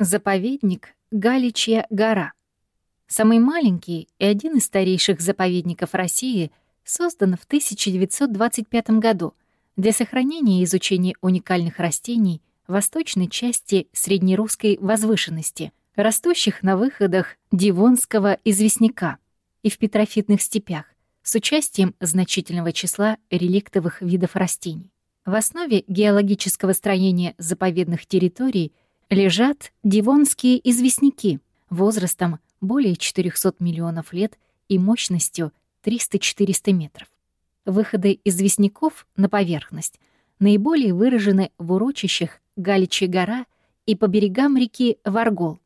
Заповедник Галичья гора. Самый маленький и один из старейших заповедников России создан в 1925 году для сохранения и изучения уникальных растений восточной части среднерусской возвышенности, растущих на выходах Дивонского известняка и в петрофитных степях, с участием значительного числа реликтовых видов растений. В основе геологического строения заповедных территорий лежат дивонские известняки возрастом более 400 миллионов лет и мощностью 300-400 метров. Выходы известняков на поверхность наиболее выражены в урочищах Галичья гора и по берегам реки Варгол.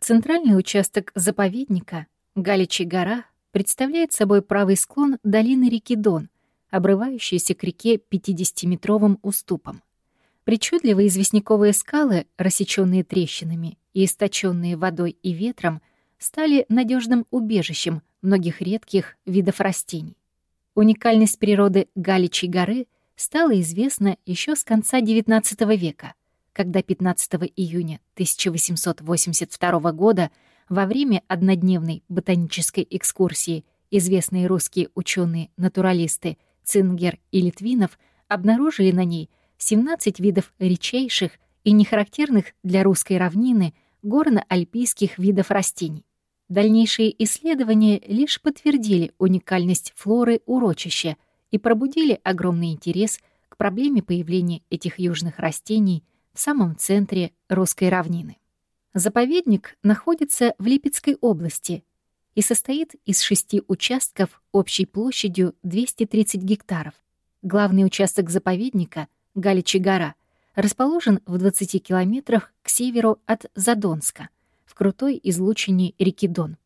Центральный участок заповедника Галичья гора представляет собой правый склон долины реки Дон, обрывающейся к реке 50-метровым уступом. Причудливые известняковые скалы, рассеченные трещинами и источенные водой и ветром, стали надежным убежищем многих редких видов растений. Уникальность природы Галичьей горы стала известна еще с конца XIX века, когда 15 июня 1882 года во время однодневной ботанической экскурсии известные русские ученые-натуралисты Цингер и Литвинов обнаружили на ней 17 видов редчайших и нехарактерных для русской равнины горно-альпийских видов растений. Дальнейшие исследования лишь подтвердили уникальность флоры урочища и пробудили огромный интерес к проблеме появления этих южных растений в самом центре русской равнины. Заповедник находится в Липецкой области и состоит из шести участков общей площадью 230 гектаров. Главный участок заповедника, Галичи гора, расположен в 20 километрах к северу от Задонска, в крутой излучине реки Дон.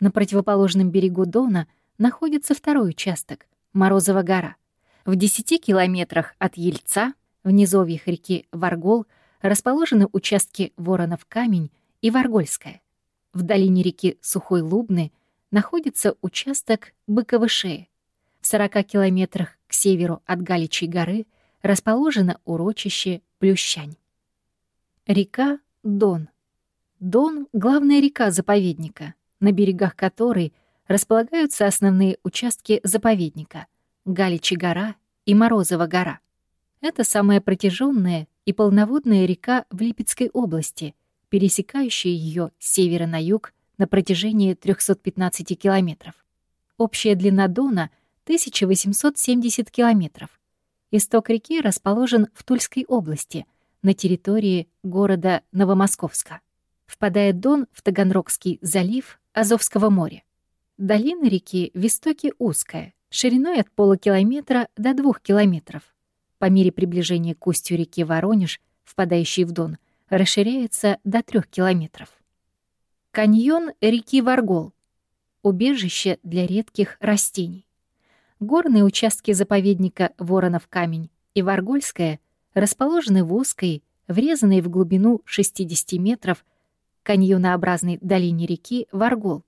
На противоположном берегу Дона находится второй участок, Морозова гора. В 10 километрах от Ельца, в низовьях реки Варгол, расположены участки Воронов камень и Варгольская. В долине реки Сухой Лубны находится участок Быковой шеи. В 40 километрах к северу от Галичьей горы расположено урочище Плющань. Река Дон. Дон — главная река заповедника, на берегах которой располагаются основные участки заповедника — Галичья гора и Морозова гора. Это самая протяженная и полноводная река в Липецкой области, пересекающая ее с севера на юг на протяжении 315 километров. Общая длина Дона — 1870 километров. Исток реки расположен в Тульской области, на территории города Новомосковска. Впадает Дон в Таганрогский залив Азовского моря. Долина реки в истоке узкая, шириной от полукилометра до двух километров. По мере приближения к устью реки Воронеж, впадающей в Дон, расширяется до трех километров. Каньон реки Варгол. Убежище для редких растений. Горные участки заповедника Воронов камень и Варгольская расположены в узкой, врезанной в глубину 60 метров, каньонообразной долине реки Варгол.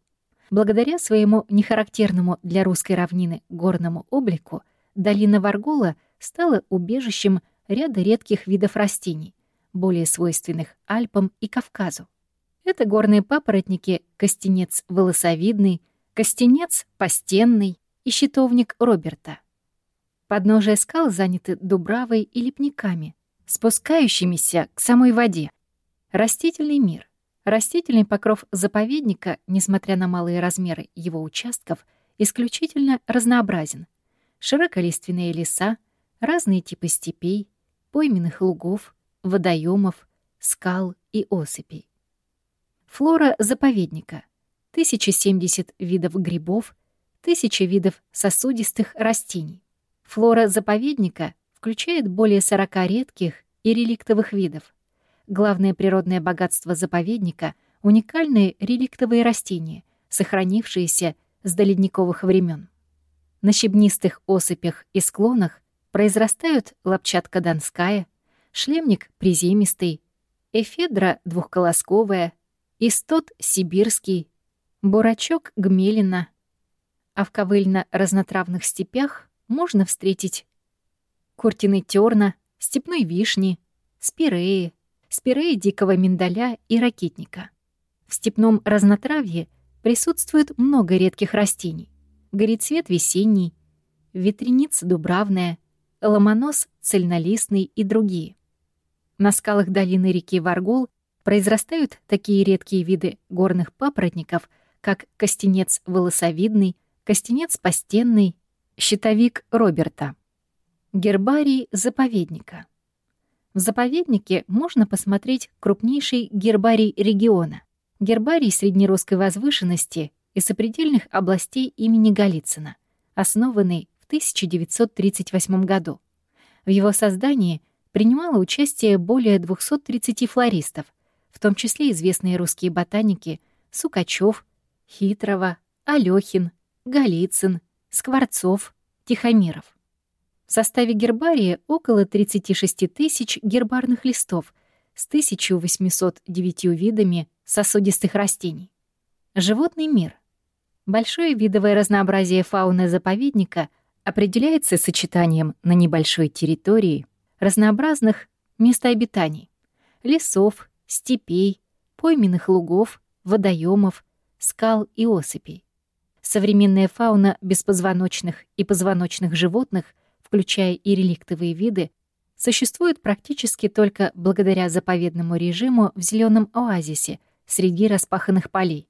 Благодаря своему нехарактерному для русской равнины горному облику, долина Варгола стала убежищем ряда редких видов растений, более свойственных Альпам и Кавказу. Это горные папоротники костенец волосовидный, костенец постенный и щитовник Роберта. Подножия скал заняты дубравой и лепниками, спускающимися к самой воде. Растительный мир. Растительный покров заповедника, несмотря на малые размеры его участков, исключительно разнообразен. Широколиственные леса, разные типы степей, пойменных лугов, водоемов, скал и осыпей. Флора заповедника. 1070 видов грибов, 1000 видов сосудистых растений. Флора заповедника включает более 40 редких и реликтовых видов. Главное природное богатство заповедника — уникальные реликтовые растения, сохранившиеся с доледниковых времен. На щебнистых осыпях и склонах произрастают лапчатка донская, шлемник приземистый, эфедра двухколосковая, истот сибирский, бурачок гмелина. А в ковыльно-разнотравных степях можно встретить куртины терна, степной вишни, спиреи, спиреи дикого миндаля и ракитника. В степном разнотравье присутствует много редких растений. Горецвет весенний, ветреница дубравная, ломонос цельнолистный и другие. На скалах долины реки Варгол произрастают такие редкие виды горных папоротников, как костенец волосовидный, костенец постенный, щитовик Роберта. Гербарий заповедника. В заповеднике можно посмотреть крупнейший гербарий региона. Гербарий среднерусской возвышенности и сопредельных областей имени Голицына, основанный в 1938 году. В его создании принимало участие более 230 флористов, в том числе известные русские ботаники Сукачев, Хитрова, Алёхин, Голицын, Скворцов, Тихомиров. В составе гербария около 36 тысяч гербарных листов с 1809 видами сосудистых растений. Животный мир. Большое видовое разнообразие фауны заповедника определяется сочетанием на небольшой территории разнообразных местообитаний — лесов, степей, пойменных лугов, водоемов, скал и осыпей. Современная фауна беспозвоночных и позвоночных животных, включая и реликтовые виды, существует практически только благодаря заповедному режиму в зеленом оазисе среди распаханных полей.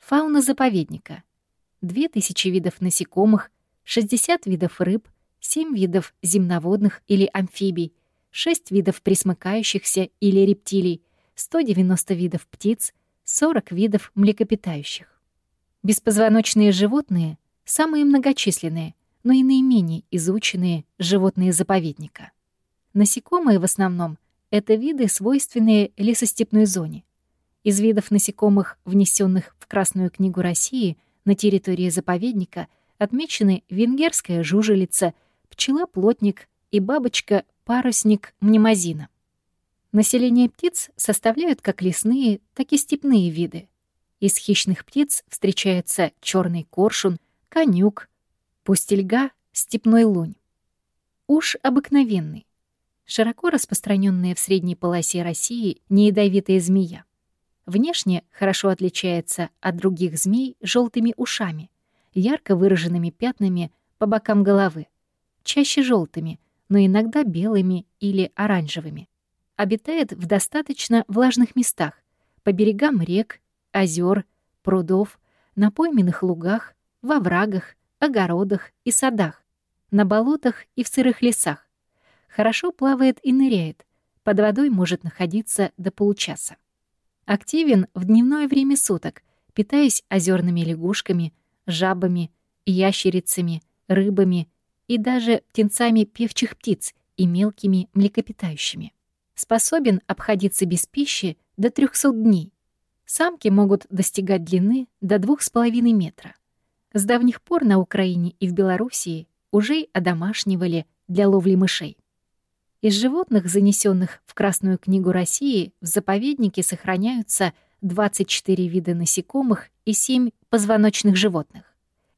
Фауна заповедника. 2000 видов насекомых, 60 видов рыб, 7 видов земноводных или амфибий, 6 видов присмыкающихся или рептилий, 190 видов птиц, 40 видов млекопитающих. Беспозвоночные животные — самые многочисленные, но и наименее изученные животные заповедника. Насекомые в основном — это виды, свойственные лесостепной зоне. Из видов насекомых, внесенных в Красную книгу России на территории заповедника, отмечены венгерская жужелица — пчела-плотник и бабочка-парусник мнемозина. Население птиц составляют как лесные, так и степные виды. Из хищных птиц встречается черный коршун, конюк, пустельга, степной лунь. Уж обыкновенный, широко распространенная в средней полосе России неядовитая змея. Внешне хорошо отличается от других змей желтыми ушами, ярко выраженными пятнами по бокам головы чаще желтыми, но иногда белыми или оранжевыми. Обитает в достаточно влажных местах, по берегам рек, озер, прудов, на пойменных лугах, во врагах, огородах и садах, на болотах и в сырых лесах. Хорошо плавает и ныряет, под водой может находиться до получаса. Активен в дневное время суток, питаясь озерными лягушками, жабами, ящерицами, рыбами и даже птенцами певчих птиц и мелкими млекопитающими. Способен обходиться без пищи до 300 дней. Самки могут достигать длины до 2,5 метра. С давних пор на Украине и в Белоруссии уже одомашнивали для ловли мышей. Из животных, занесенных в Красную книгу России, в заповеднике сохраняются 24 вида насекомых и 7 позвоночных животных.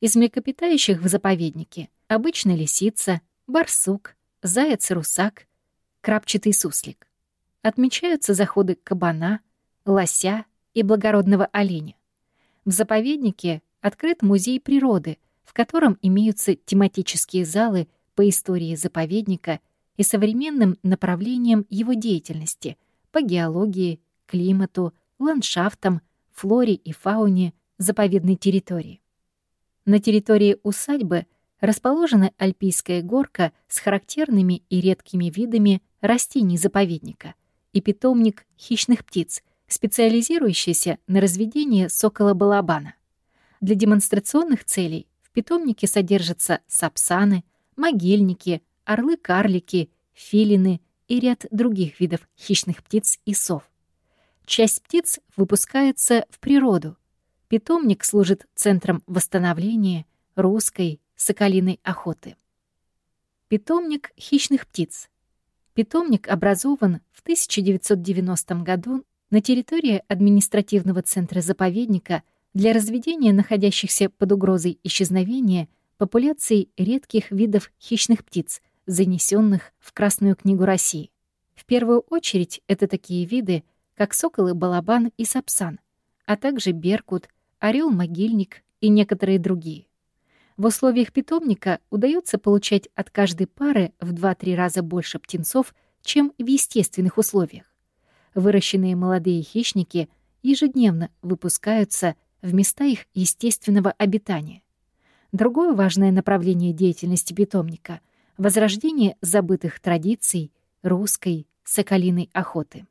Из млекопитающих в заповеднике обычно лисица, барсук, заяц-русак, крапчатый суслик. Отмечаются заходы кабана, лося и благородного оленя. В заповеднике открыт музей природы, в котором имеются тематические залы по истории заповедника и современным направлениям его деятельности по геологии, климату, ландшафтам, флоре и фауне заповедной территории. На территории усадьбы расположена альпийская горка с характерными и редкими видами растений заповедника и питомник хищных птиц, специализирующийся на разведении сокола-балабана. Для демонстрационных целей в питомнике содержатся сапсаны, могильники, орлы-карлики, филины и ряд других видов хищных птиц и сов. Часть птиц выпускается в природу, Питомник служит центром восстановления русской соколиной охоты. Питомник хищных птиц. Питомник образован в 1990 году на территории административного центра заповедника для разведения находящихся под угрозой исчезновения популяций редких видов хищных птиц, занесенных в Красную книгу России. В первую очередь это такие виды, как соколы-балабан и сапсан, а также беркут, орел-могильник и некоторые другие. В условиях питомника удается получать от каждой пары в 2-3 раза больше птенцов, чем в естественных условиях. Выращенные молодые хищники ежедневно выпускаются в места их естественного обитания. Другое важное направление деятельности питомника — возрождение забытых традиций русской соколиной охоты.